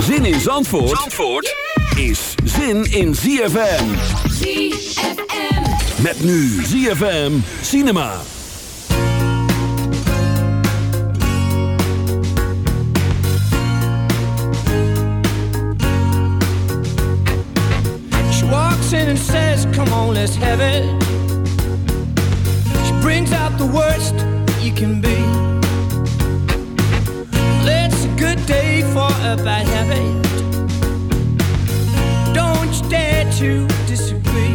Zin in Zandvoort, Zandvoort is zin in ZFM. ZFM. Met nu ZFM Cinema. She walks in and says, come on, let's have it. She brings out the worst you can be. Good day for a bad habit. Don't you dare to disagree.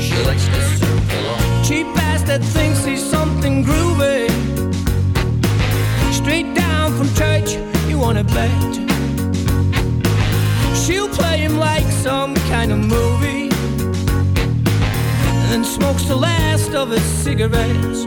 She likes to circle on. Cheap ass that thinks he's something groovy. Straight down from church, you wanna bet. She'll play him like some kind of movie. And then smokes the last of his cigarettes.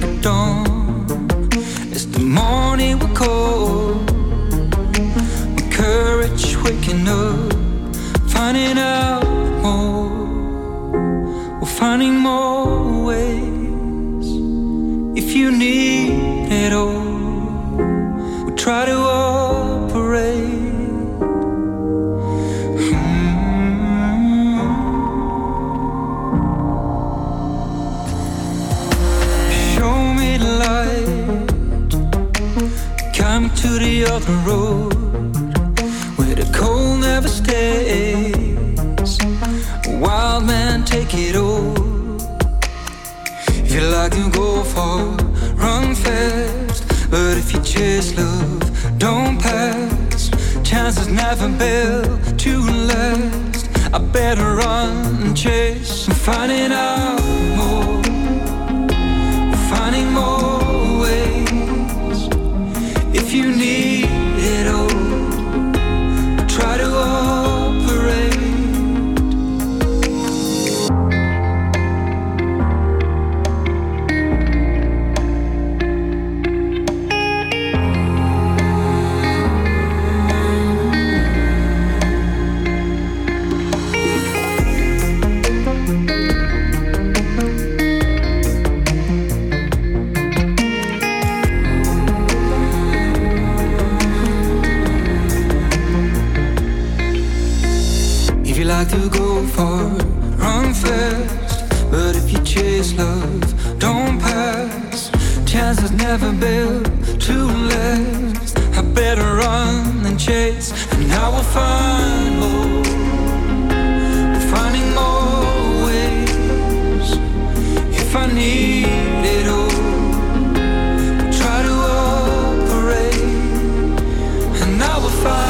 don't go far, run fast. But if you chase love, don't pass. Chances never built to last. I better run than chase, and I will find more. Finding more ways if I need it all. I try to operate, and I will find.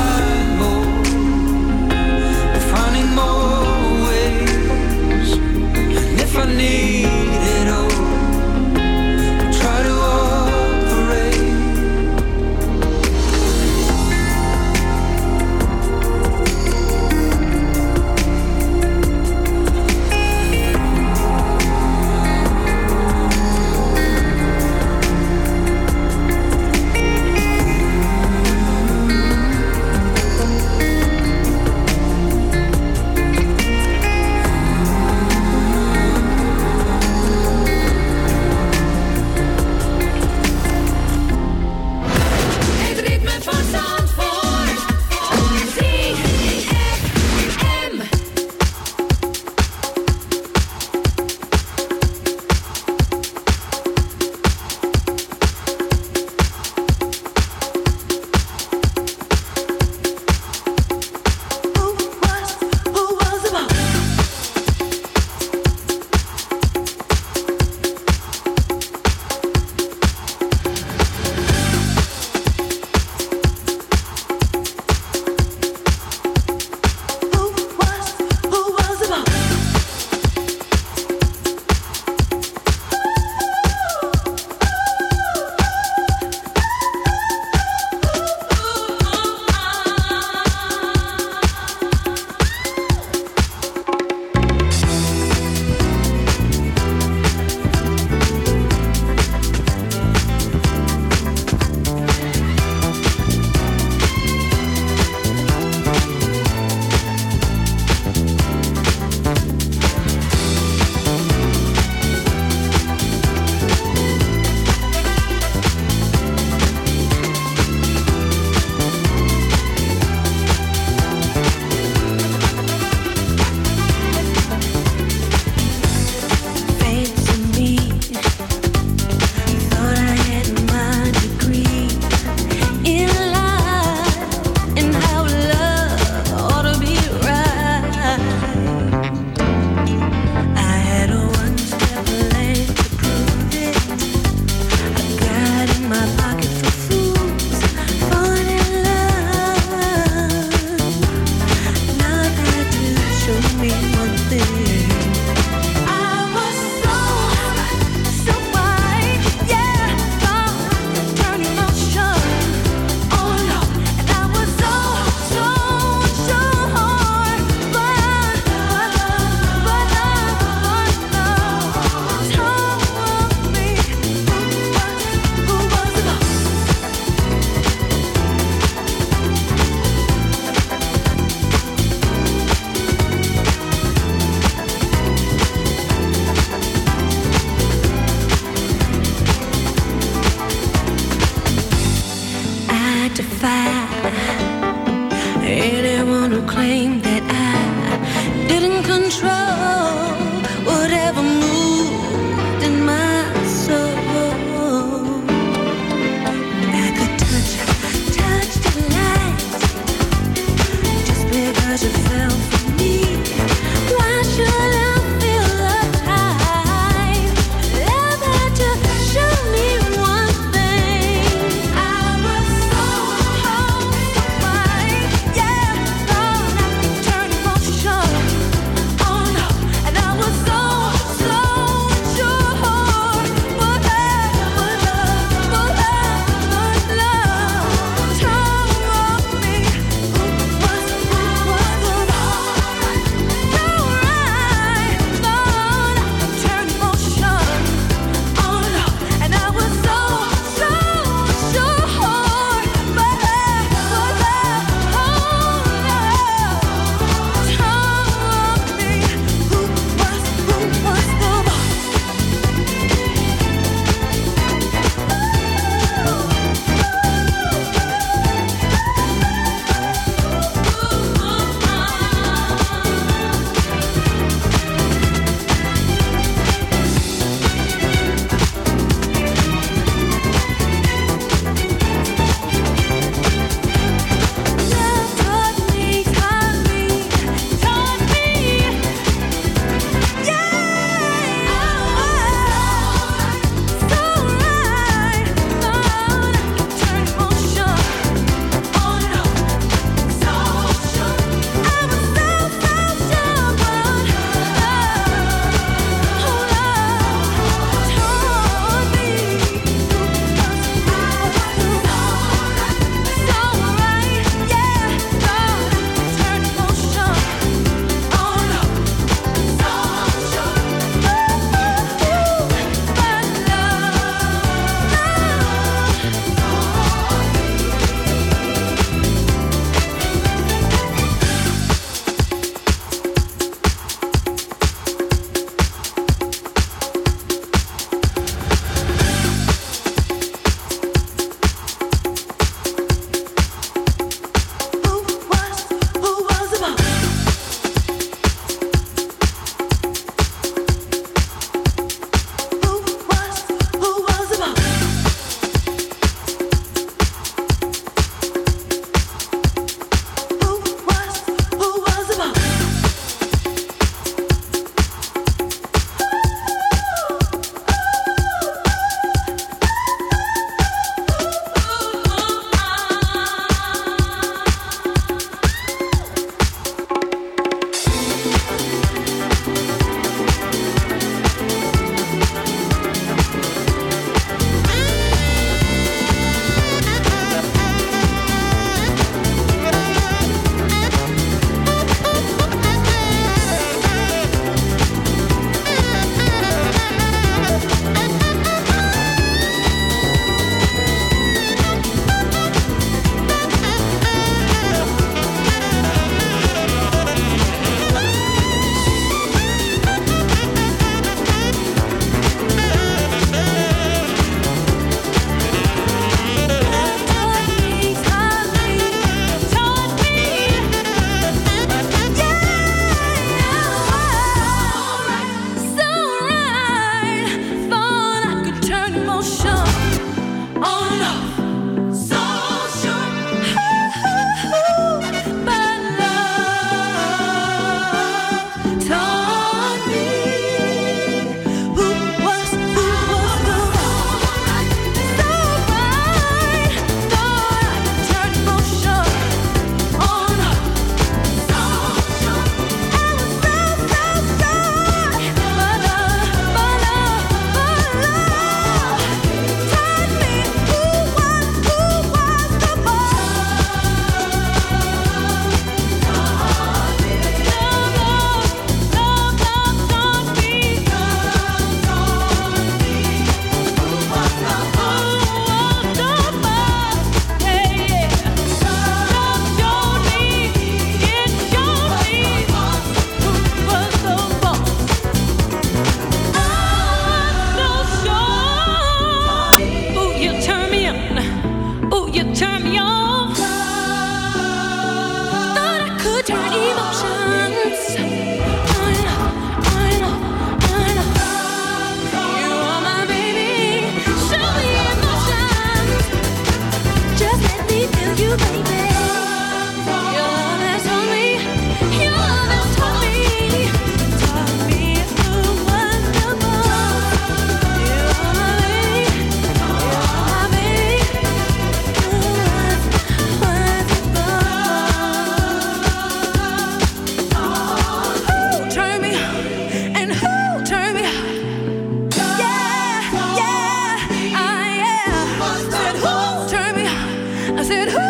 said, Who?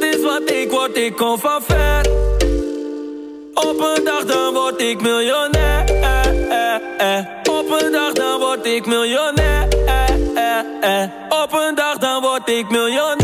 dat is wat ik word, ik kom van ver. Op een dag dan word ik miljonair. Op een dag dan word ik miljonair. Op een dag dan word ik miljonair.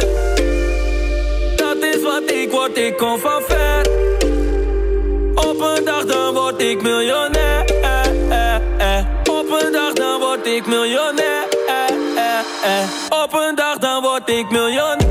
Ik word, ik kom van. Op een dag dan word ik miljonair. Op een dag dan word ik miljonair. Op een dag dan word ik miljonair.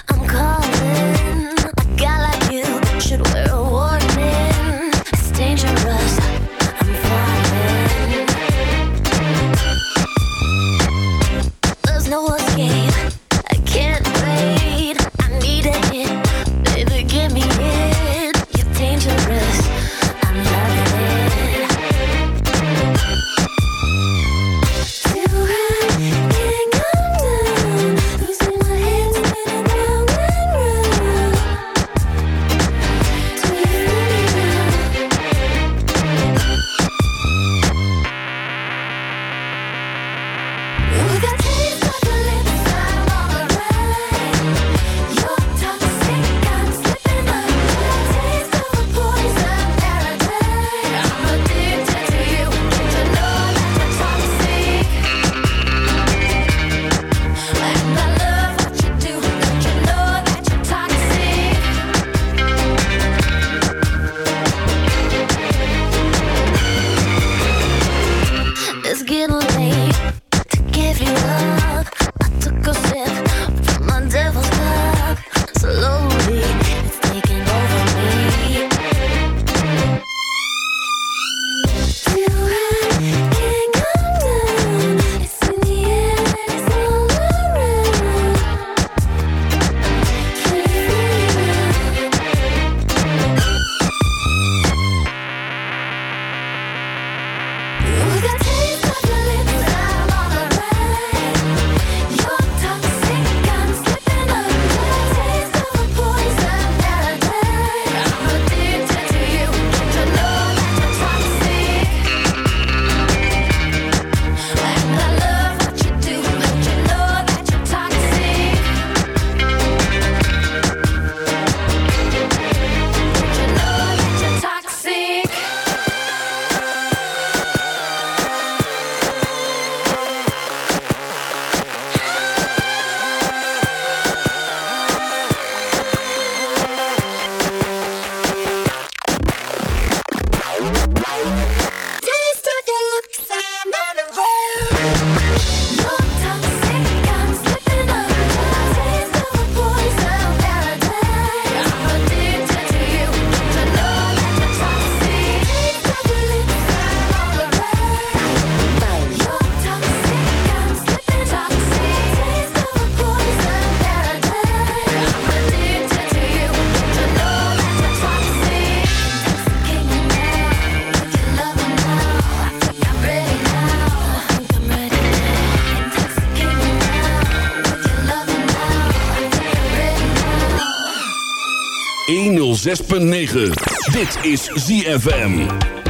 106.9. Dit is ZFM.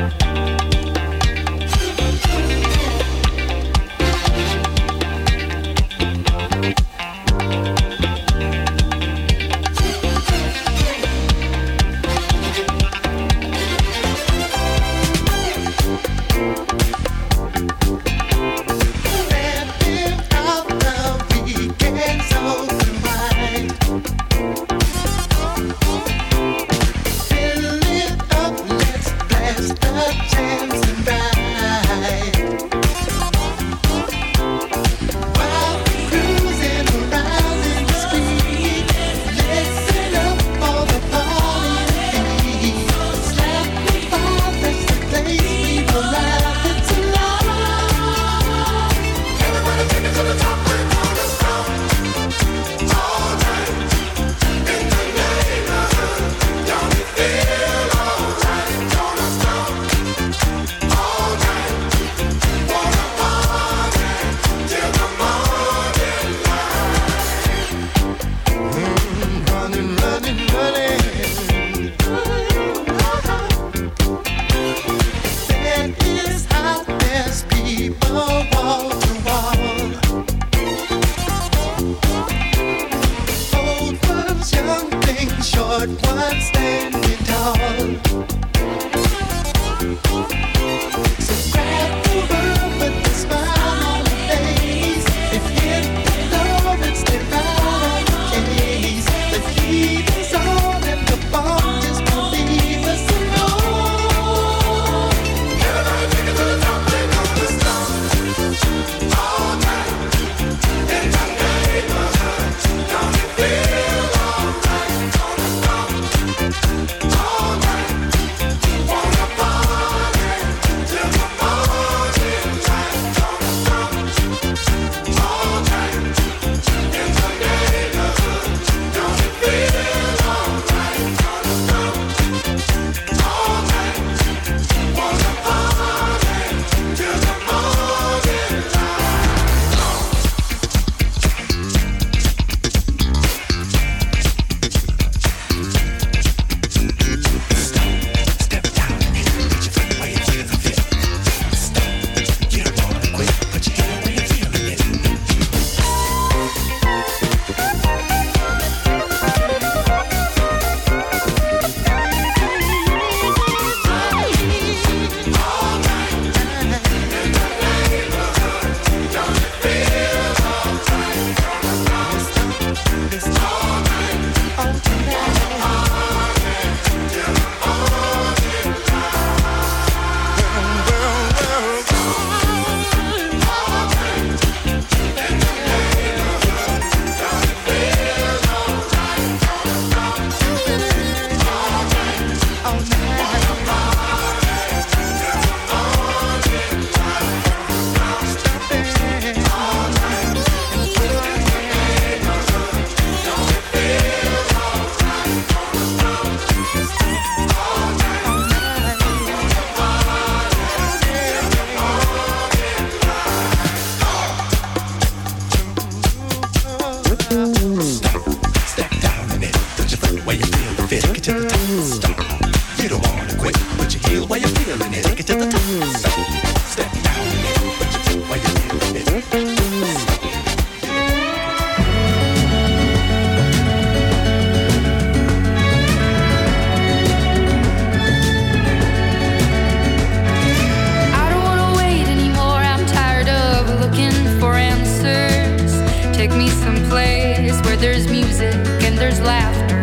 there's music and there's laughter.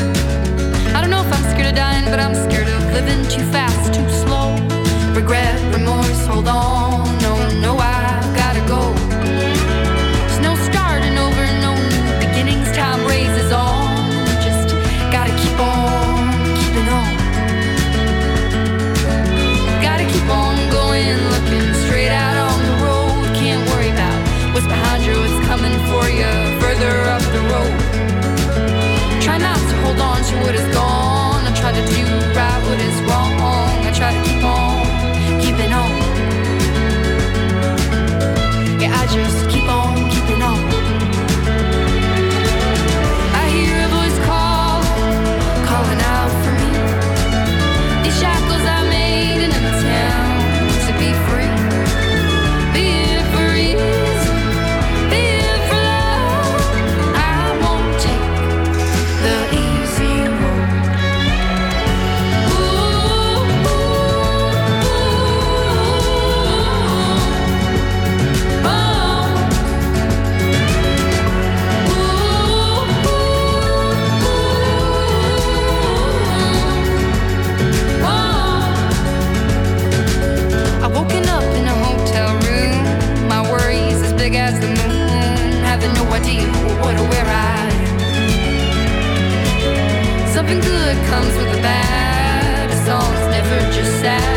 I don't know if I'm scared of dying, but I'm scared of living too fast. more deep, what a wear I. Something good comes with the bad. A song's never just sad.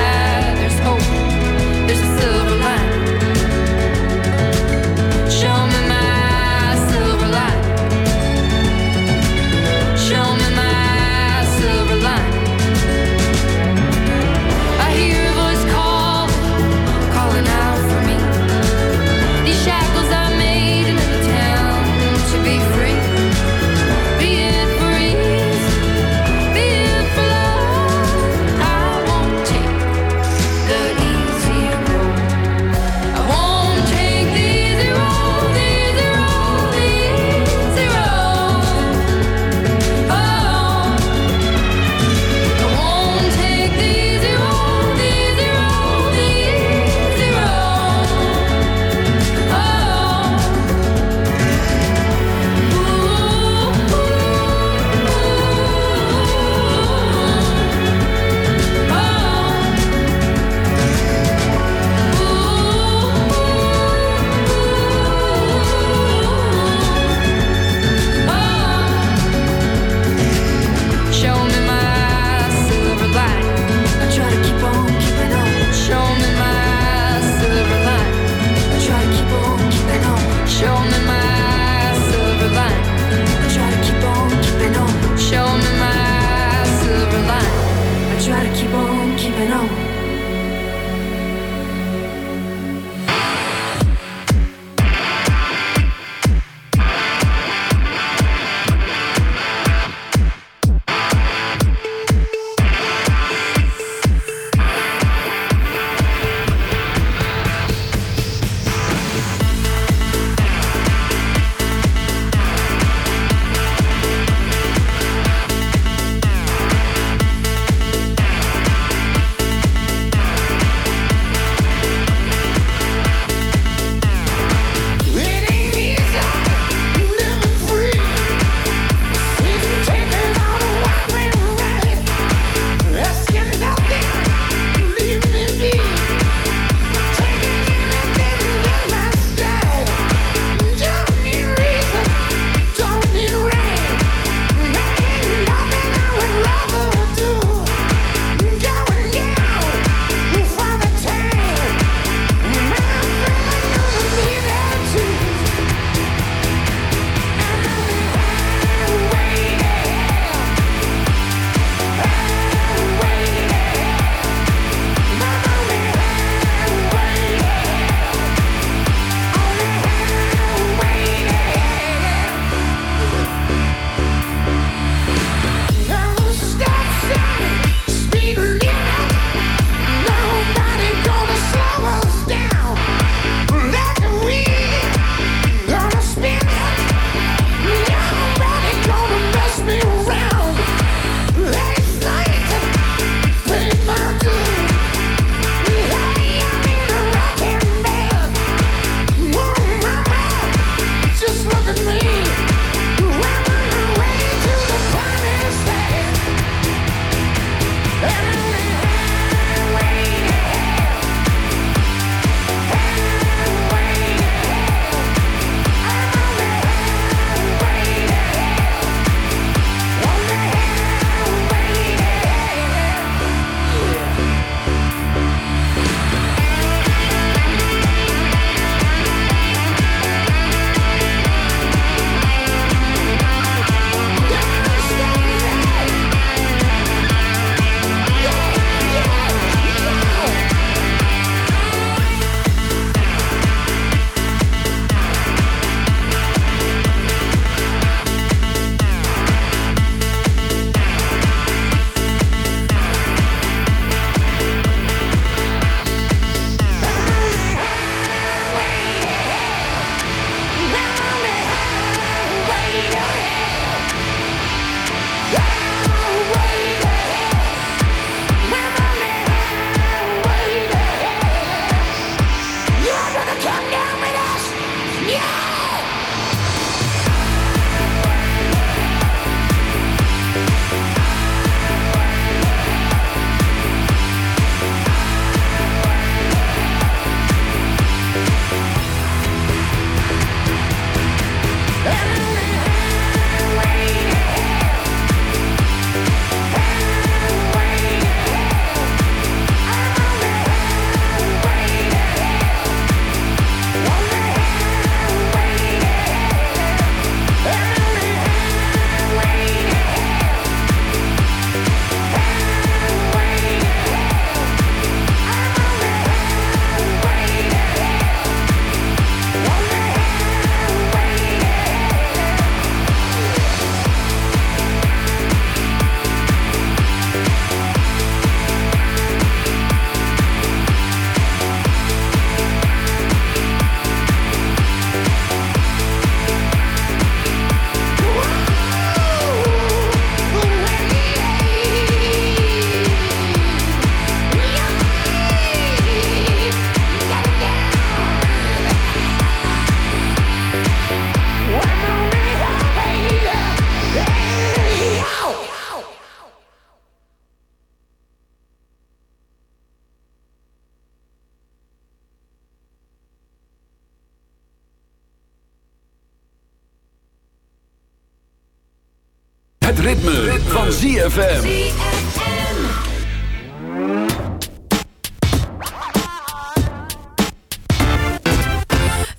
ritme, ritme. van ZFM.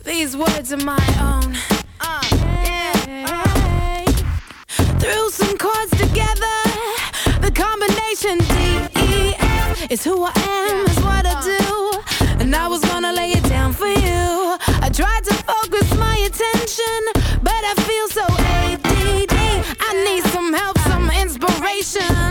These words are my own. Uh, Threw some chords together. The combination D-E-F is who I am, is what I do. And I was gonna lay it down for you. I tried to focus my attention vacation.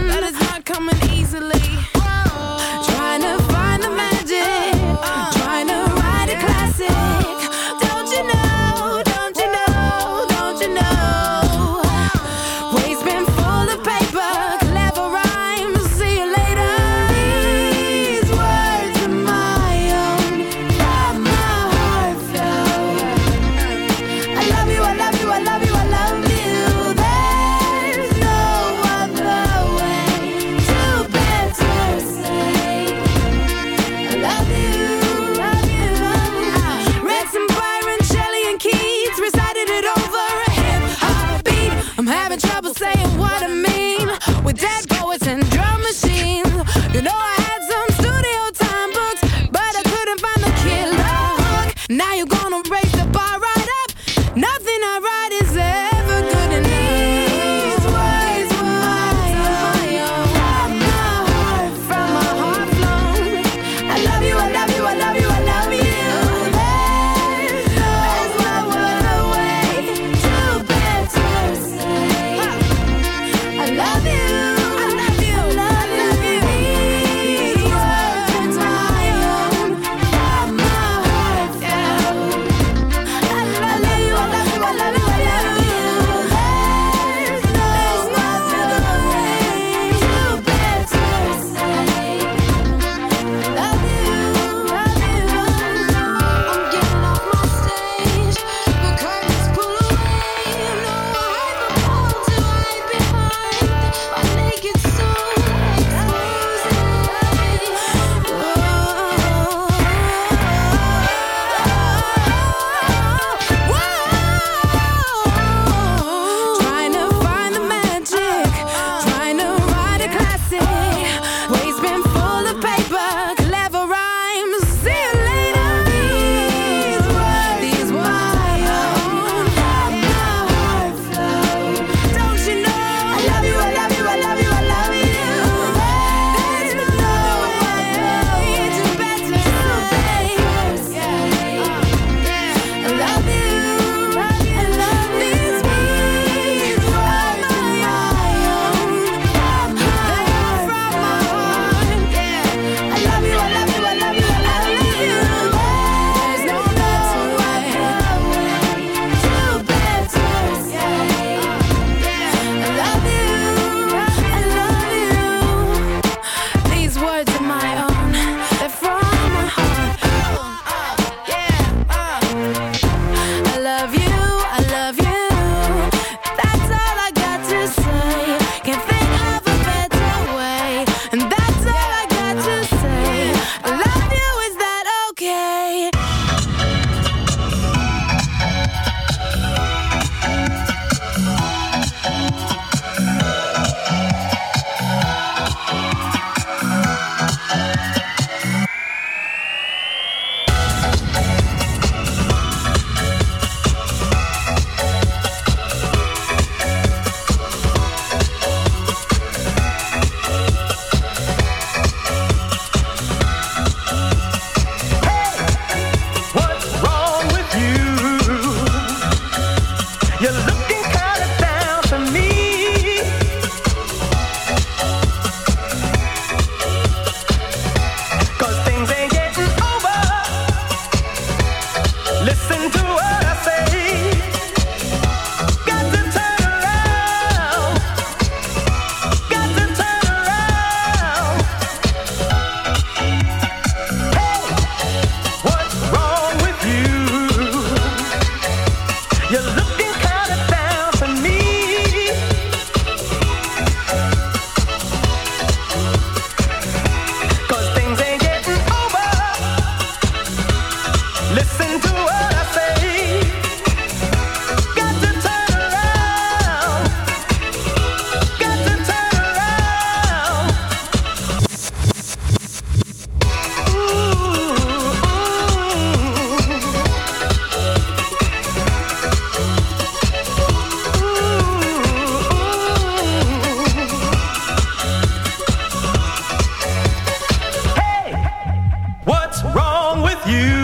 you.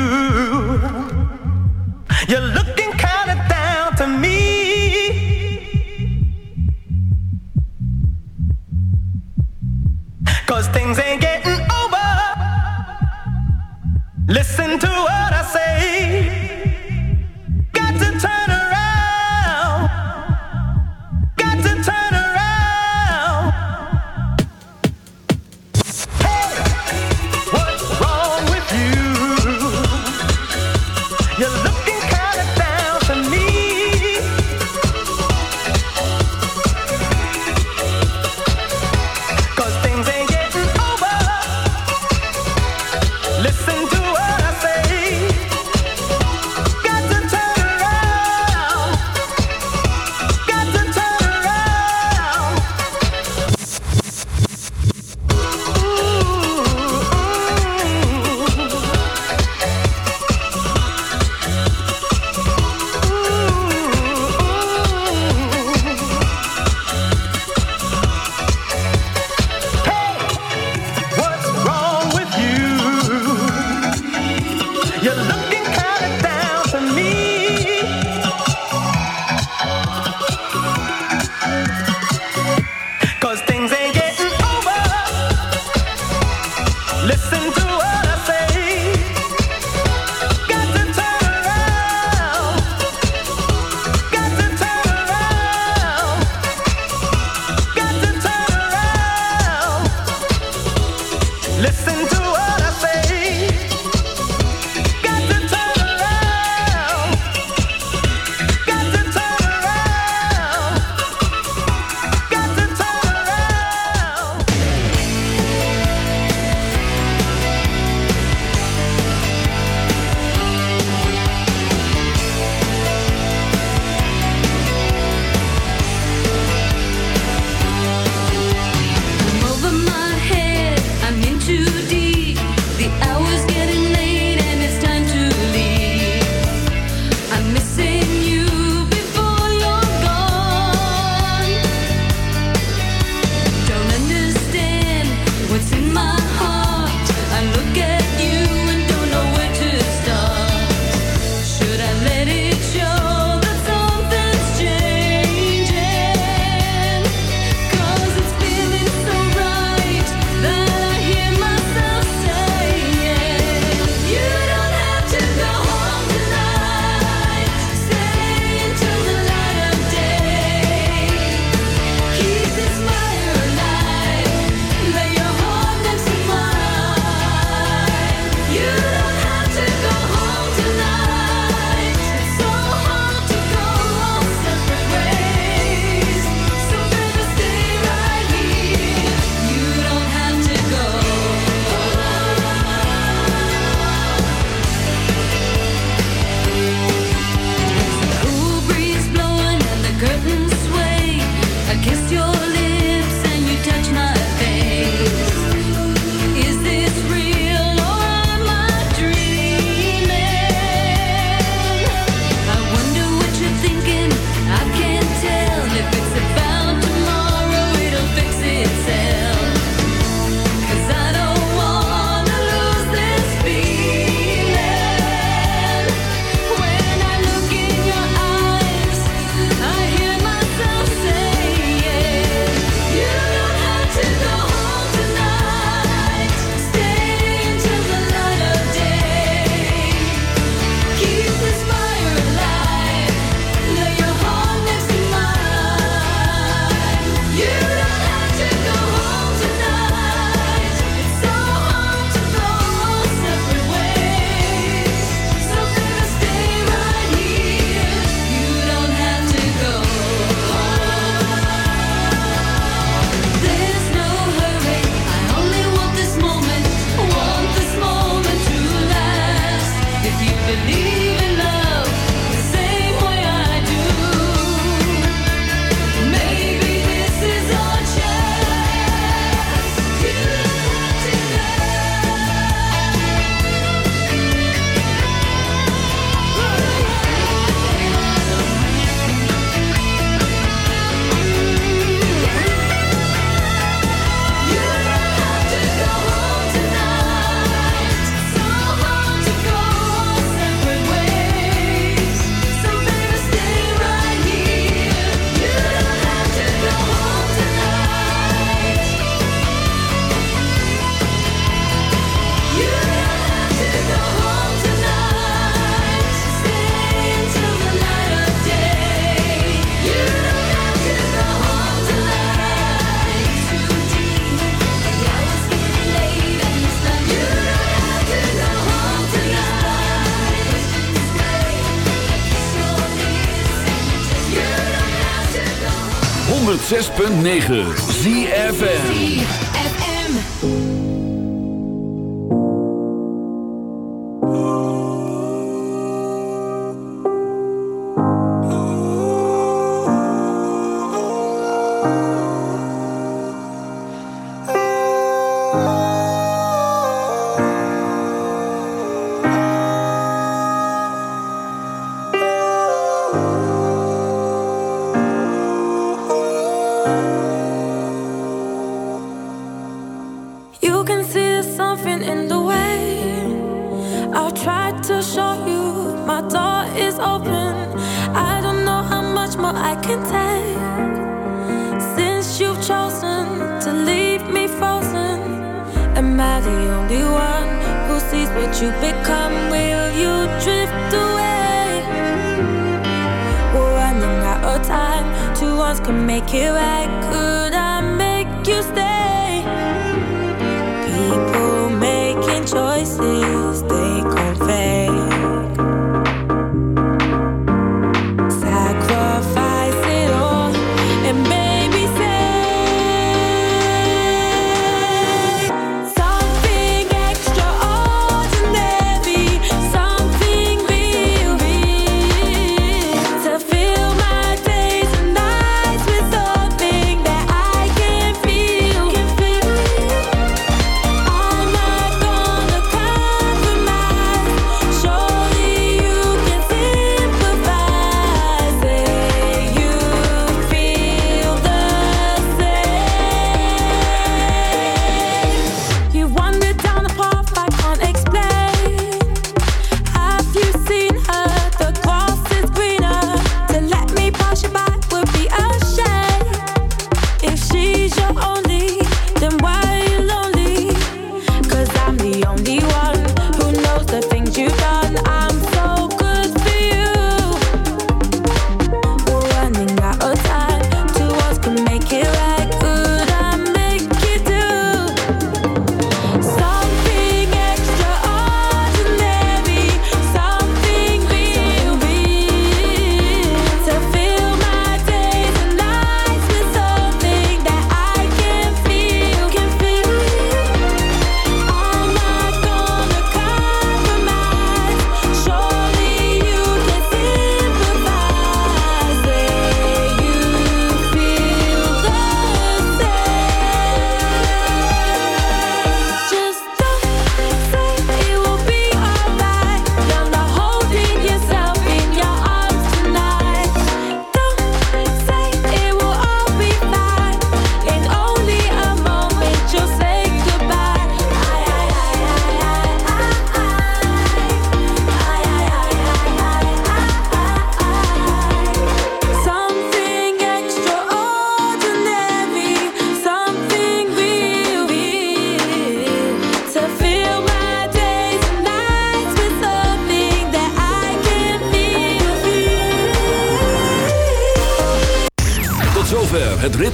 106.9 ZFN